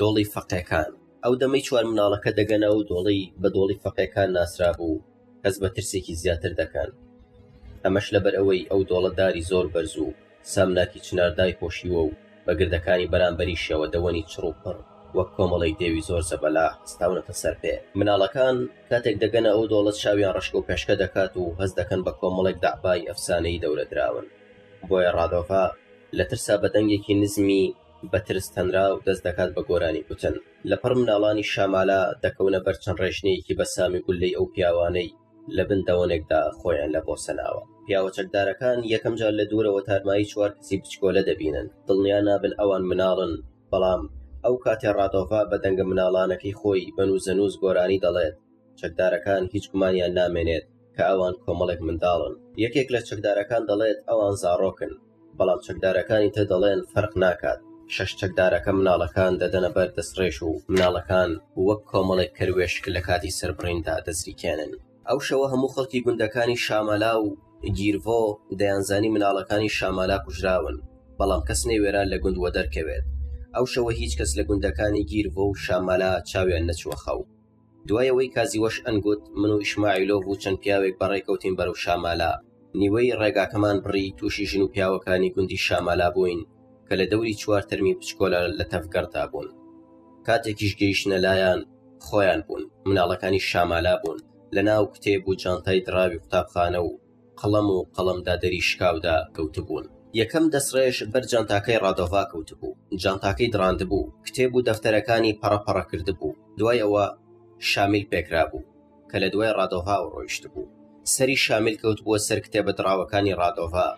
دۆڵی فەقێکان ئەو دەمەی چوار مناڵەکە دەگەنە و دۆڵی بە دۆڵی فەقێکان ناسرا بوو کەس بە ترسێکی زیاتر دەکەن ئەمەش لەبەر ئەوەی ئەو دۆڵەداری زۆر بەرزوو سامناکی چنار دایپۆشیوە و بە گردەکانی بەرامبەریشیەوە دەوەنی چڕ و پڕ وەک کۆمەڵێک دێوی زۆر زەبەلاح هەستاونەتە سەر پێ. مناڵەکان کاتێک دەگەنە ئەو دۆڵە چاویان ڕەشکە و پێشکە دەکات و هەست دەکەن بە کۆمەڵێک دەعبای ئەفسانەیی دەورە دراون. بۆیە ڕادۆڤا لە ترسا بە دەنگێکی نزمی بە ترس تەنراو دەست دەکات بە گۆرانی گوتن. لە پڕ مناڵانی شامالا دەکەونە بەر چەند ڕێژنەیەکی بە سامی گوللەی ئەو پیاوانەی، لە بن دەوەنێکدا خۆیان لە بۆسە ناوە پیاوە چەکدارەکان یەکەم جار لە دوورەوە تارمایی چوار کچی بچکۆلە دەبینن دڵنیا نابن ئەوان مناڵن بەڵام ئەو کاتێ ڕادۆڤا بە دەنگە مناڵانەکەی خۆی بە نووزەنووس گۆرانی دەڵێت چەکدارەکان هیچ گومانیان نامێنێت کە ئەوان کۆمەڵێک منداڵن یەکێک لە چەکدارەکان دەڵێت ئەوان زاڕۆکن بەڵام چەکدارەکانی تر دەڵێن فەرق ناکات، شەش چەکدارەکە مناڵەکان دەدەنە بەر دەستڕێژ و مناڵەکان وەک کۆمەڵێک کەروێشک لە کاتی سەربڕیندا دەسریکێنن. ئەو شەوە هەموو خەڵکی گوندەکانی شامالا و گیرڤۆ دەیانزانی مناڵەکانی شامالا کوژراون، بەڵام کەس نەیوێرا لە گوند وەدەرکەوێت. ئەو شەوە هیچ کەس لە گوندەکانی گیرڤۆ و شامالا چاویان نەچووە خەو. دوای ئەوەی کازیوەشئەن گوت من و ئیشماعیلۆڤ و چەند پیاوێک بەڕێ کەوتین بەرەو شامالا، نیوەی ڕێگاکەمان بڕی، تووشی ژن و پیاوەکانی گوندی شامالا بووین کە لە دەوری چوار تەرمی بچکۆلە لە تەڤگەڕدا بوون. کاتێکیش گەیشتنە لایان، خۆیان بوون، مناڵەکانی شامالا بوون، لە ناو کتێب و جانتای دڕاوی قوتابخانە و، قەڵەم و قەڵەمدادەری شکاودا کەوتبوون. یەکەم دەستڕێژ بەر جانتاکەی ڕادۆڤا کەوتبوو. جانتاکەی دڕاندبوو، کتێب و دەفتەرەکانی پەڕە پەڕە کردبوو. دوای ئەوە شامیل پێکرابوو، کە لە دوای ڕادۆڤاوە ڕۆیشتبوو. سەری شامیل کەوتبووە سەر کتێبە دڕاوەکانی ڕادۆڤا.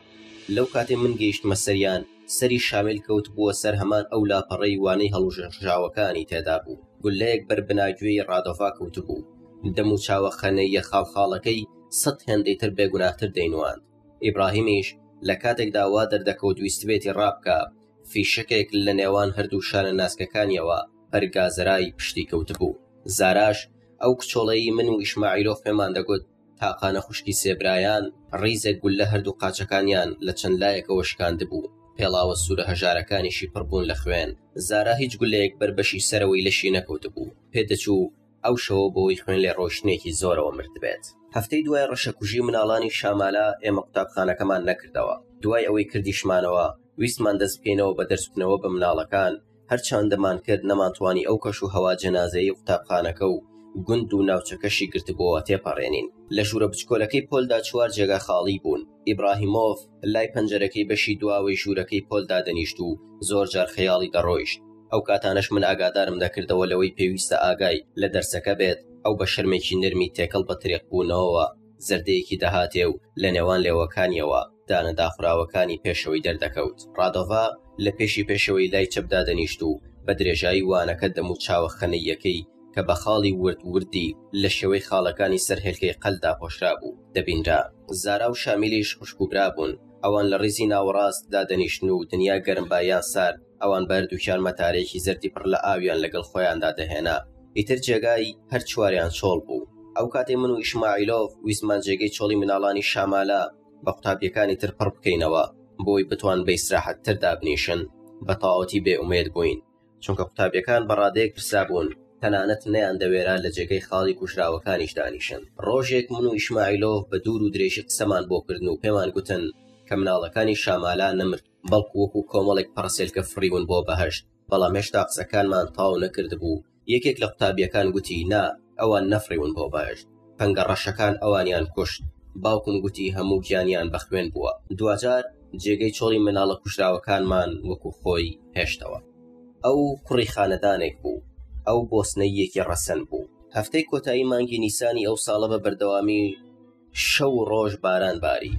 لەو کاتەی من گەیشتمە سەریان، سەری شامیل کەوتبووە سەر هەمان ئەو لاپەڕەی وانەی هەڵوژێنڕژاوەکانی تێدا بوو. گوللەیەک بەر بناگوێی ڕادۆڤا کەوتبوو. دەموچاوە خەنەییە خاڵخاڵەکەی، سەد هێندەی تر بێگوناهتر دەینواند ئیبراهیمیش لە کاتێکدا وا دەردەکەوت ویستبێتی ڕابکە فیشکێک لە نێوان هەردوو شانە ناسکەکانیەوە هەرگازرای پشتی کەوتبوو زاراش ئەو کچۆڵەی من و ئیشماعیلۆف پێمان دەگوت تاقانە خوشکی سێبرایان ڕیزێک گول لە هەردوو قاچەکانیان لە چەند لایەکەوە شکاند بوو پێڵاوە سوورە هەژارەکانیشی پڕبوون لە خوێن زارا هیچ گولەیەک بەربەشی سەرەوەی لەشی نەکەوتبوو پێدەچوو ئەو شەوە بەوەی خوێن لێ ڕۆشتنێکی زۆرەوە مردبێت. هەفتەی دوای ڕەشەکوژی مناڵانی شامالە ئێمە قوتابخانەکەمان نەکردەوە، دوای ئەوەی کردیشمانەوە ویستمان دەست بکەینەوە بە دەرچونەوە بە مناڵەکان، هەرچان دەمانکرد نەمانتوانی ئەو کەش و هەوا جەنازەیەی قوتابخانەکە و گوند و ناوچەکەشی گرتبۆوە تێپەڕێنین. لە ژورە بچکۆلەکەی پۆلدا چوار جێگا خاڵی بوون، ئیبراهیمۆڤ لای پەنجەرەکەی بەشی دواوەی ژوورەکەی پۆل دادەنیشت و زۆر جار خەیاڵی دەڕۆیشت. ئەو کاتانەش من ئاگادارم دەکردەوە لەوەی پێویستە ئاگای لە دەرسەکە بێت، ئەو بە شەرمێکی نەرمی تێکەڵ بە ترێقبوونەوەوە زەردەیەکی دەهاتێ و لە نێوان لێوەکانییەوە دانە داخراوەکانی پێشەوەی دەردەکەوت. ڕادۆڤا لە پێشی پێشەوەی لای چەپ دادەنیشت و بە درێژایی وانەکە دەم و چاوە خەنەییەکەی کە بە خاڵی ورد وردی لە شێوەی خاڵەکانی سەر هێلکەی قەل داپۆشرابوو، دەبینرا زارا و شامیلیش خوشک و برا بوون ئەوان لە ڕیزی ناوەڕاست دادەنیشتن و دنیا گەرم با یان سارد ئەوان بە هەردووکیان مەتارێکی زەردی پڕ لە ئاویان لەگەڵ خۆیاندا دەهێنا ئیتر جێگای هەر چواریان چۆڵ بوو ئەو کاتەی من و ئیشماعیلۆف ویستمان جێگەی چۆڵی مناڵانی شامالە بە قوتابیەکانی تر پڕ بکەینەوە بۆی بتوان بە ئیسراحەتتر دابنیشن بە تەواوەتی بێ ئومێد بووین چونکە قوتابیەکان بە ڕادەیەک پرسابوون تەنانەت نیان دەوێرا لە جێگەی خاڵی کوژراوەکانیش دانیشن ڕۆژێک من و ئیشماعیلۆف بە دوور و درێژی قسەمان بۆ کردن و پێمان گوتن کە مناڵەکانی شامالا نەمرد بەڵکو وەکو کۆمەڵێک پەڕەسێلکە فڕیون بۆ بەهشت بەڵام هێشتا قسەکانمان تاو نەکردبوو یەکێک لە قوتابیەکان گوتی نا ئەوان نەفڕیون بۆ بەهشت پەنگە ڕەشەکان ئەوانیان کوشت باوکم گوتی هەموو گیانیان بە خوێن بووە دواجار جێگەی چۆڵی مناڵە کوژراوەکانمان وەکو خۆی هێشتەوە ئەو کوڕی خانەدانێک بوو ئەو بۆسنەیەکی ڕەسەن بوو هەفتەی کۆتایی مانگی نیسانی ئەو ساڵە بە بەردەوامی شەو و ڕۆژ باران باری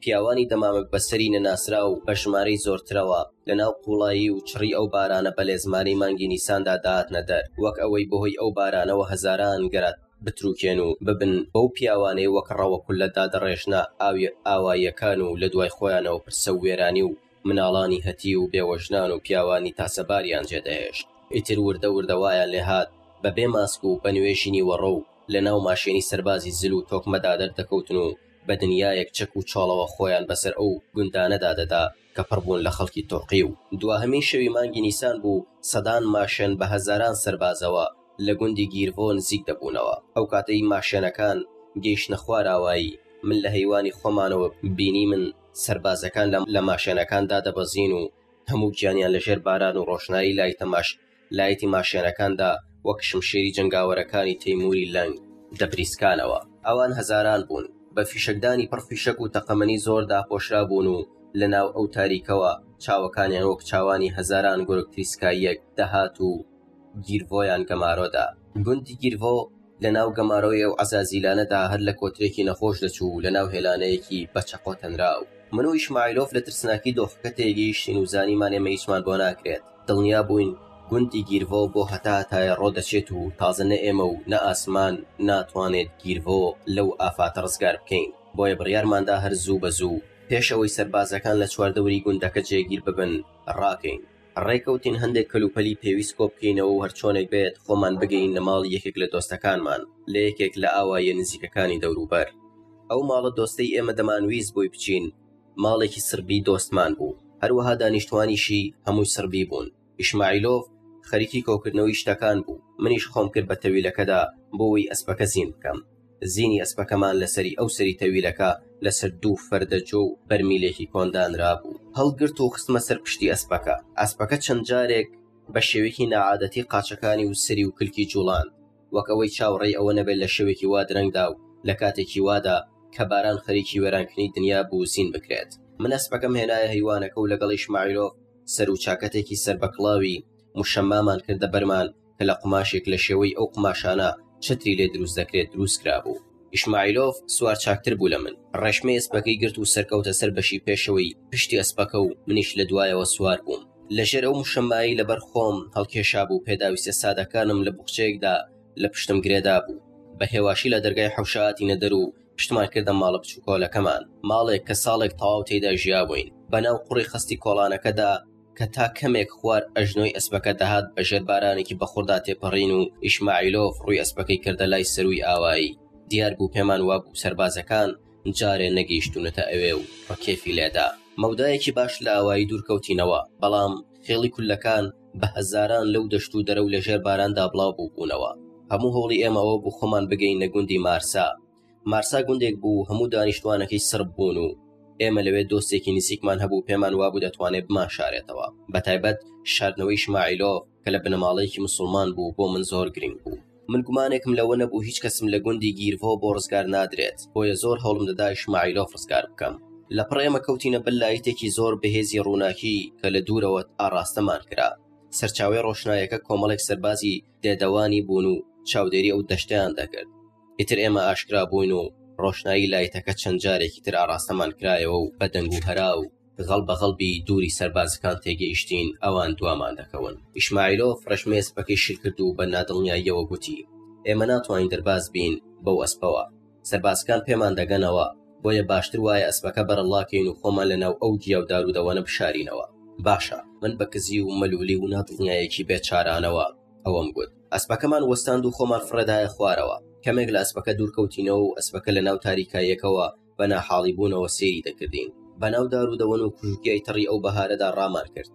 پیاوانی دەمامک بەسەری نەناسرا و بە ژمارەی زۆرترەوە لە ناو قوڵایی و چڕی ئەو بارانە بە لێزمانی مانگی نیساندا داهاتنە دەر وەک ئەوەی بەهۆی ئەو بارانەوە هەزاران گەرات بتروکێن و ببن بەو پیاوانەی وەک ڕەوە کولە دادەڕێژنە ئاوی ئاواییەکان و لە دوای خۆیانەوە پرسە و وێرانی و مناڵانی هەتیو و بێوەژنان و پیاوانی تاسەباریان جێ دەهێشت ئیتر وردە وردە وایان لێ هات بە بێ ماسک و بە نوێژی نیوەڕۆ و لە ناو ماشێنی سەربازی زل و تۆکمەدا دەردەکەوتن و بە دنیایەک چەک و چۆڵەوە خۆیان بەسەر ئەو گوندانەدا دەدا کە پڕ بوون لە خەڵکی تورقی و دواهەمین شەوی مانگی نیسان بوو سەدان ماشێن بە هەزاران سەربازەوە لە گوندی گیرڤۆ نزیک دەبوونەوە ئەو کاتەی ماشێنەکان گەیشتنە خواراوایی من لە هەیوانی خۆمانەوە بینیمن سەربازەکان لە ماشێنەکان دادەبەزین و هەموو گیانیان لە ژێر باران و ڕۆشنایی لای تەماشا لایتی ماشێنەکاندا وەک شمشێری جەنگاوەرەکانی تەیمووری لەنگ دەبریسکانەوە. ئەوان هەزاران بوون، بە فیشەکدانی پڕ فیشەک و تەقەمەنی زۆر داپۆشرا بوون و لە ناو ئەو تاریکەوە چاوەکانیان وەک چاوانی هەزاران گورگ تریسکاییەک دەهات و گیرڤۆیان گەمارۆدا. گوندی گیرڤۆ، لە ناو گەمارۆی ئەو عەزازیلانەدا هەر لە کۆترێکی نەخۆش دەچوو و لە ناو هێلانەیەکی بە چەقۆ تەنراو. من و ئیشمایلۆف لە ترسناکی دۆخەکە تێگەیشتین و زانیمان ئێمە هیچمان بۆ ناکرێت. دڵنیا بووین گوندی گیرڤۆ بۆ هەتاهەتایە ڕۆ دەچێت و تازە نە ئێمە و نە ئاسمان ناتوانێت گیرڤۆ لەو ئافاتە ڕزگار بکەین. بۆیە بڕیارمان دا هەر زوو بە زوو پێش ئەوەی سەربازەکان لە چواردەوری گوندەکە جێگیر ببن، ڕاکەین. ڕێکەوتین هەندێک کەلوپەلی پێویست کۆبکەینەوە و هەرچۆنێک بێت خۆمان بگەیینە ماڵی یەکێک لە دۆستەکانمان لە یەکێک لە ئاواییە نزیکەکانی دەوروبەر. ئەو ماڵە دۆستەی ئێمە دەمانویست بۆی بچین ماڵێکی سڕبی دۆستمان بوو، هەروەها دانیشتووانیشی هەمووی سڕبی بوون. ئیشمایلۆڤ خەریکی کۆکردنەوەی شتەکان بوو، منیش خۆم کرد بە تەویلەکەدا بۆ وەی ئەسپەکە زین بکەم. زینی ئەسپەکەمان لە سەری ئەو سەری تەویلەکە لە سەر دوو فەردە جۆ و بەرمیلێکی کۆن دانرابوو. هەڵگرت و خستمە سەر پشتی ئەسپەکە. ئەسپەکە چەند جارێک بە شێوەیەکی ناعادەتی قاچەکانی و سەری و کلکی جووڵاند، وەک ئەوەی چاوەڕێی ئەوە نەبێت لە شەوێکی وا درەنگدا و لە کاتێکی وادا کە باران خەریکی وێرانکردنی دنیا بوو زین بکرێت. من ئەسپەکەم هێنایە هەیوانەکە و لەگەڵی شمایلۆف سەر و چاکەتێکی سەربەکڵاوی موشەمامان کردە بەرمان کە لە قوماشێک لە شێوەی ئەو قوماشانە چەتری لێ دروست دەکرێت دروست کرابوو ئیشماعیلۆف سوار چاکتر بوو لە من ڕێشمەی ئەسپەکەی گرت و سەرکەوتە سەر بەشی پێشەوەی پشتی ئەسپەکە و منیش لە دوایەوە سوار بووم لەژێر ئەو مشەمایی لەبەر خۆم هەڵکێشا بوو پێداویستە سادەکانم لە بخچەیەکدا لە پشتم گرێدا بوو بە هێواشی لە دەرگای حەوشاتی نەدەر و پشتمان کردە ماڵە بچووکۆلەکەمان ماڵێک کە ساڵێک تەواو تێدا ژیابووین بەناو قوڕی خەستی کۆڵانەکەدا کە تا کەمێک خوار ئەژنۆی ئەسپەکە دەهات بە ژێر بارانێکی بەخوردا تێپەڕین و ئیشماعیلۆف ڕووی ئەسپەکەی کردە لای سەرووی ئاوایی دیار بوو پێمان وابوو سەربازەکان جارێ نەگەیشتونەتە ئەوێ و ڕکێفی لێدا مەودایەکی باش لە ئاوایی دوورکەوتینەوە بەڵام خێڵی کولەکان بە هەزاران لەو دەشت و دەرە و لەژێر باراندا بڵاو بووبوونەوە هەموو هەوڵی ئێمەەوە بوو خۆمان بگەین نەگوندی مارسا مارسا گوندێک بوو هەموو دانیشتوانەکەی سڕب بوون و ئێمە لەوێ دۆستێکی نزیکمان هەبوو پێمان وابوو دەتوانێت بمانشارێتەوە بە تایبەت شاردنەوەی شماعیلۆ کە لە بنەماڵەیەکی مسلمان بوو بۆ من زۆر گرنگ بوو من گومانێکم لەوە نەبوو هیچ کەسم لە گوندی گیرڤۆ بۆ ڕزگار نادرێت بۆیە زۆر هەوڵم دەدا شماعیلۆ ڕزگار بکەم لە پڕ ئێمە کەوتینە بەر لایتێکی زۆر بەهێزی ڕووناکی کە لە دوورەوە ئاڕاستەمان کرا سەرچاوی ڕۆشنایەکە کۆمەڵێک سەربازی دێدەوانی بوون و چاودێری ئەو دەشتیان دەکرد ئیتر ئێمە ئاشکرا بووین و ڕۆشنایی لایتەکە چەند جارێکی تر ئاراستەمان کرایەوە و بە دەنگ و هەرا و غەڵ بە غەڵبی دووری سەربازەکان تێگەیشتین ئەوان دوامان دەکەون ئیشماعیلۆ فرەشمێ سپەکەی شل کرد و بە نادڵنیاییەوە گوتی ئێمە ناتوانین دەرباز بین بەو ئەسپەوە سەربازکان پێمان دەگەنەوە بۆیە باشتر وایە ئەسپەکە بەرەڵاکەین و خۆمان لەناو ئەو گیا و دارودەوەنە بشارینەوە باشە من بە کزی و مەلولی و نادڵنیایەکی بێچارانەوە ئەوەم گوت ئەسپەکەمان وەستاند و خۆمان فڕێدایە خوارەوە کەمێک لە ئەسپەکە دوورکەوتینەوە و ئەسپەکە لە ناو تاریکایەکەوە بە ناحاڵی بوونەوە سێری دەکردین بەناو دار و دەوەن و کوژوکیای تەڕی ئەو بەهارەدا ڕامان کرد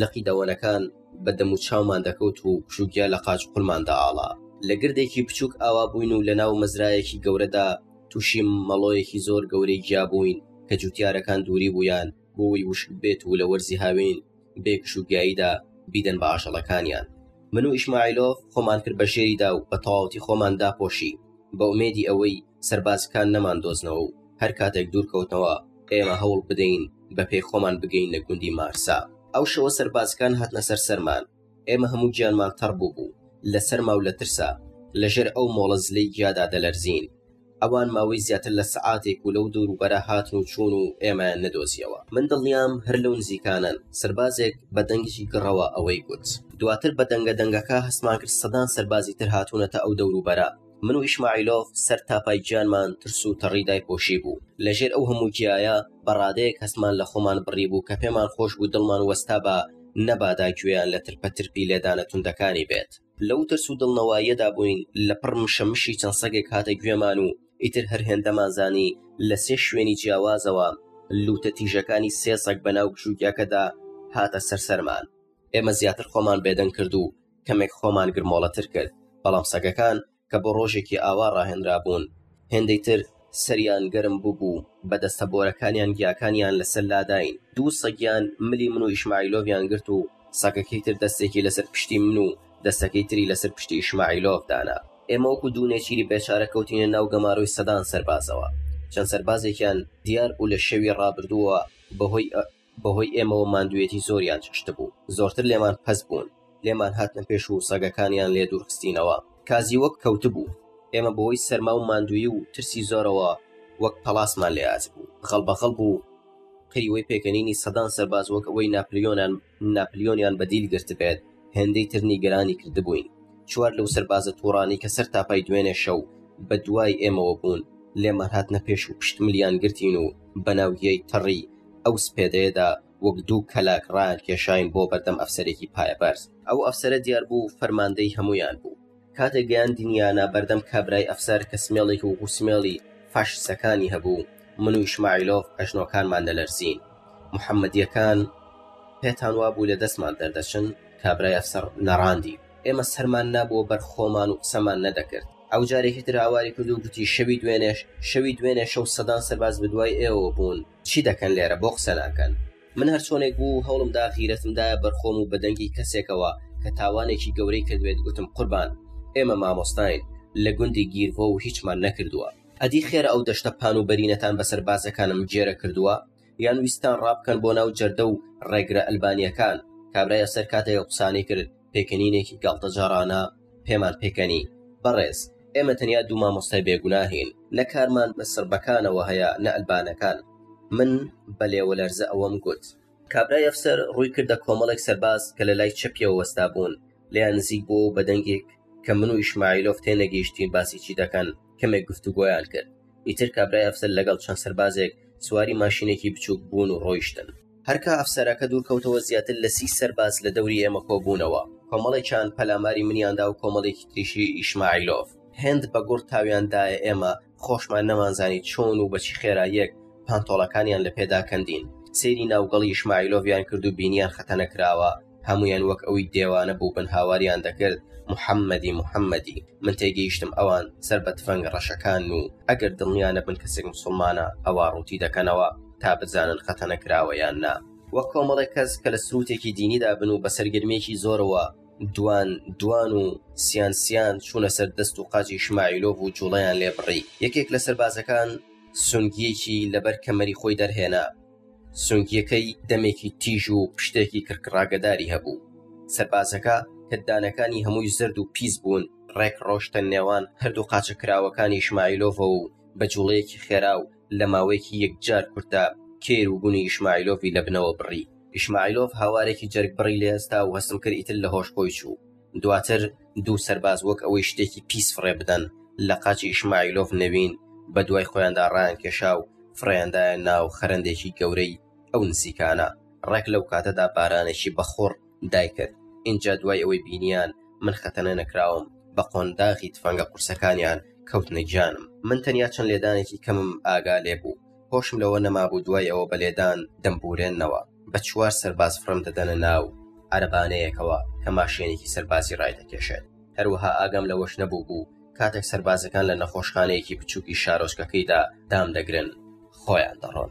لقی دەوەنەکان بە دەم و چاومان دەکەوت و پشووگیا لە قاچ قورمان دەئاڵا لە گردێکی بچووک ئاوا بووین و لە ناو مەزرایەکی گەورەدا تووشی مەڵۆیەکی زۆر گەورەی گیا بووین کە جووتیارەکان دووری بوویان بۆی وشک بێت و لە وەرزی هاوین بێ پشووگیاییدا بیدەن بە ئاژەڵەکانیان من و ئیشماعیلۆف خۆمان کرد بە ژێریدا و بە تەواوەتی خۆمان داپۆشی بە ئومێدی ئەوەی سەربازەکان نەماندۆزنەوە و هەر کاتێک دوورکەوتنەوە ئێمە هەوڵ بدەین بەپێی خۆمان بگەینە گوندی مارسا. ئەو شەوە سەربازەکان هاتنە سەر سەرمان، ئێمە هەموو گیانمان تەڕ بووبوو لە سەرما و لە ترسا، لەژێر ئەو مۆڵە زلەی گیادا دەلەرزین. ئەوان ماوەی زیاتر لە سەعاتێک و لەو دەوروبەرە هاتن و چوون و ئێمەیان نەدۆزییەوە. من دڵنیام هەر لەو نزیکانەن، سەربازێک بە دەنگێکی گڕەوە ئەوەی گوت. دواتر بە دەنگە دەنگەکە هەستمان کرد سەدان سەربازی تر هاتوونەتە ئەو دەوروبەرە. من و ئیشماعیلۆف سەر تا پای گیانمان ترس و تەڕی دایپۆشیبوو، لەژێر ئەو هەموو گیایە بە ڕادەیەک هەستمان لە خۆمان بڕیبوو کە پێمان خۆش بوو دڵمان وەستابا نەبادا گوێیان لە ترپەترپی لێدانە توندەکانی بێت. لەو ترس و دڵنەواییەدا بووین لەپڕ مشەمشی چەند سەگێک هاتە گوێمان و ئیتر هەر هێندەمان زانی لە سێ شوێنی جیاوازەوە لووتە تیژەکانی سێ سەگ بەناو گژوگیاکەدا هاتە سەر سەرمان. ئێمە زیاتر خۆمان بێدەنگ کرد و کەمێک خۆمان گرمۆڵەتر کرد بەڵام سەگەکان کە بۆ ڕۆژێکی ئاوا ڕاهێنرا بوون هێندەی تر سەریان گەرم ببوو بە دەستە بۆرەکانیان گیاکانیان لەسەر لاداین دوو سەگیان ملی من و ئیشماعیلۆڤیان گرت و سەگەکەی تر دەستێکی لەسەر پشتی من و دەستەکەی تری لەسەر پشتی ئیشماعیلۆڤ دانا ئێمە وەکو دوو نێچیری بێچارە کەوتینە ناو گەمارۆی سەدان سەربازەوە چەند سەربازێکیان دیار بوو لە شەوی ڕابردووە بەهۆی بەهۆی ئێمەوە ماندووێتی زۆریان چەشتبوو، زۆرتر لێمان پەست بوون، لێمان هاتنە پێش و سەگەکانیان لێ دوورخستینەوە. کازی وەک کەوتبوو، ئێمە بەهۆی سەرما و ماندوویی و ترسی زۆرەوە وەک پەڵاسمان لێ ئاچبوو، غەڵ بە غەڵ بوو، قیوەی پێکەنینی سەدان سەرباز وەک ئەوەی ناپلیۆنیان بە دیل گرتبێت، هێندەی تر نیگەرانی کردبووین. چوار لەو سەربازە تووڕانەی کە سەر تاپای دوێنێ شەو بە دوای ئێمەوە بوون، لێمان هاتنە پێش و پشت ملیان گرتین و بە ناوگیای تەڕی، ئەو سپێدەیەدا وەک دوو کەلەک ڕایان کێشاین بۆ بەردەم ئەفسەرێکی پایە بەرز ئەو ئەفسەرە دیار بوو فەرماندەی هەمویان بوو کاتێ گەیاندنیانە بەردەم کابرای ئەفسەر کە سمێڵێک و غوسمێڵی فاشسەکانی هەبوو من و ئیشماعیلۆف ئەژنۆکانمان دەلەرزین محەممەدیەکان پێتان وابوو لە دەستمان دەردەچن کابرای ئەفسەر نەڕاندی ئێمە سەرمان نابووە بەر خۆمان و قسەمان نەدەکرد ئەو جارێکی تر هاواری کرد و گوتی، شەوی دوێنێش، شەوی دوێنێ شەو سەدان سەرباز بەدوای ئێوەوە بوون، چی دەکەن لێرە، بۆ قسە ناکەن؟ من هەرچۆنێک بوو هەوڵم دا غیرەتم دایە بەرخۆم و بە دەنگی کەسێکەوە کە تاوانێکی گەورەی کردبێت گوتم، قوربان، ئێمە مامۆستاین، لە گوندی گیرڤۆ و هیچمان نەکردووە. ئەدی خێرە ئەو دەشتە پان و بەرینەتان بە سەربازەکانم گێرە کردووە؟ یان ویستتان ڕابکەن بۆ ناو جەردە و ڕێگرە ئەلبانییەکان؟ کابرای ئەفسەر کاتێک ئەو قسانەی کرد، پێکەنینێکی گاڵتەجاڕانە پێمان پێکەنی بەڕێز ئێمە تەنیا دوو مامۆستای بێگوناهین نە کارمان بە سڕبەکانەوە هەیە نە ئەلبانەکان من بە لێوەلەرزە ئەوەم گوت کابرای ئەفسەر ڕووی کردە کۆمەڵێک سەرباز کە لە لای چەپیەوە وەستا بوون لێیان نزیک بوو بە دەنگێک کە من و ئیشماعیلۆف تێنەگەیشتین باسی چی دەکەن کەمێک گفتوگۆیان کرد ئیتر کابرای ئەفسەر لەگەڵ چەند سەربازێک سواری ماشینێکی بچووک بوون و ڕۆیشتن هەرکە ئەفسەرەکە دوورکەوتەوە زیاتر لە سی سەرباز لە دەوری ئێمە کۆبوونەوە کۆمەڵێکیان پەلاماری منیاندا و کۆمەڵێکی تریشی ئیشماعیلۆف هێند بە گوڕ تاویان دایە ئێمە خۆشمان نەمانزانی چۆن و بەچی خێرا یەک پانتۆڵەکانیان لە پێدا کەندین سەیری ناوگەڵی ئیشماعیلۆڤیان کرد و بینیان خەتەنە کراوە هەموویان وەک ئەوی دێوانە بوو بن هاواریان دەکرد محەممەدی محەممەدی من تێگەیشتم ئەوان سەر بە تفەنگە ڕەشەکان و ئەگەر دڵنیا نەبن کەسێک مسلمانە ئەوا ڕووتی دەکەنەوە تا بزانن خەتەنە کراوە یان نا وەک کۆمەڵێک کەس کە لە سروتێکی دینیدا بن و بە سەرگرمێکی زۆرەوە دوان دوان و سیانسیان چوونە سەر دەست و قاچی شمایلۆڤ و جوڵەیان لێ بڕی یەکێک لە سەربازەکان سنگیەکی لەبەر کەمەری خۆی دەرهێنا سونگیەکەی دەمێکی تیژ و پشتێکی کرکڕاگەداری هەبوو سەربازەکە کە ددانەکانی هەمووی زرد و پیس بوون ڕێک ڕۆشتە نێوان هەردوو قاچە کراوەکانی شمایلۆڤە و بە جوڵەیەکی خێرا و لە ماوەیەکی یەکجار کورتدا کێر و گونی ئیشمایلۆڤی لە بنەوە بڕی ئیشمایلۆڤ هاوارێکی جەرگبڕی لێ هەستا و هەستم کرد ئیتر لە هۆش بۆی چوو دواتر دوو سەرباز وەک ئەوەی شتێکی پیس فڕێ بدەن لە قاچی ئیشماعیلۆف نەوین بە دوای خۆیاندا ڕایان کێشا و فڕێندایە ناو خەرندێکی گەورەی ئەو نزیکانە ڕێک لەو کاتەدا بارانێکی بەخۆڕ دایکرد اینجا دوای ئەوەی بینیان من خەتەنە نەکراوم بە قۆنداغی تفەنگە قورسەکانیان کەوتنە گیانم من تەنیا چەند لێدانێکی کەمم ئاگا لێ بوو هۆشم لەوە نەمابوو دوای ئەوە بە لێدان دەمبورێننەوە، بە چوار سەرباز فڕم دەدەنە ناو عەرەبانەیەکەوە کە ماشێنێکی سەربازی ڕایدەکێشێت، هەروەها ئاگام لەوەش نەبووبوو کاتێک سەربازەکان لە نەخۆشخانەیەکی بچووکی شارۆچکەکەیدا دامدەگرن خۆیان دەڕۆن.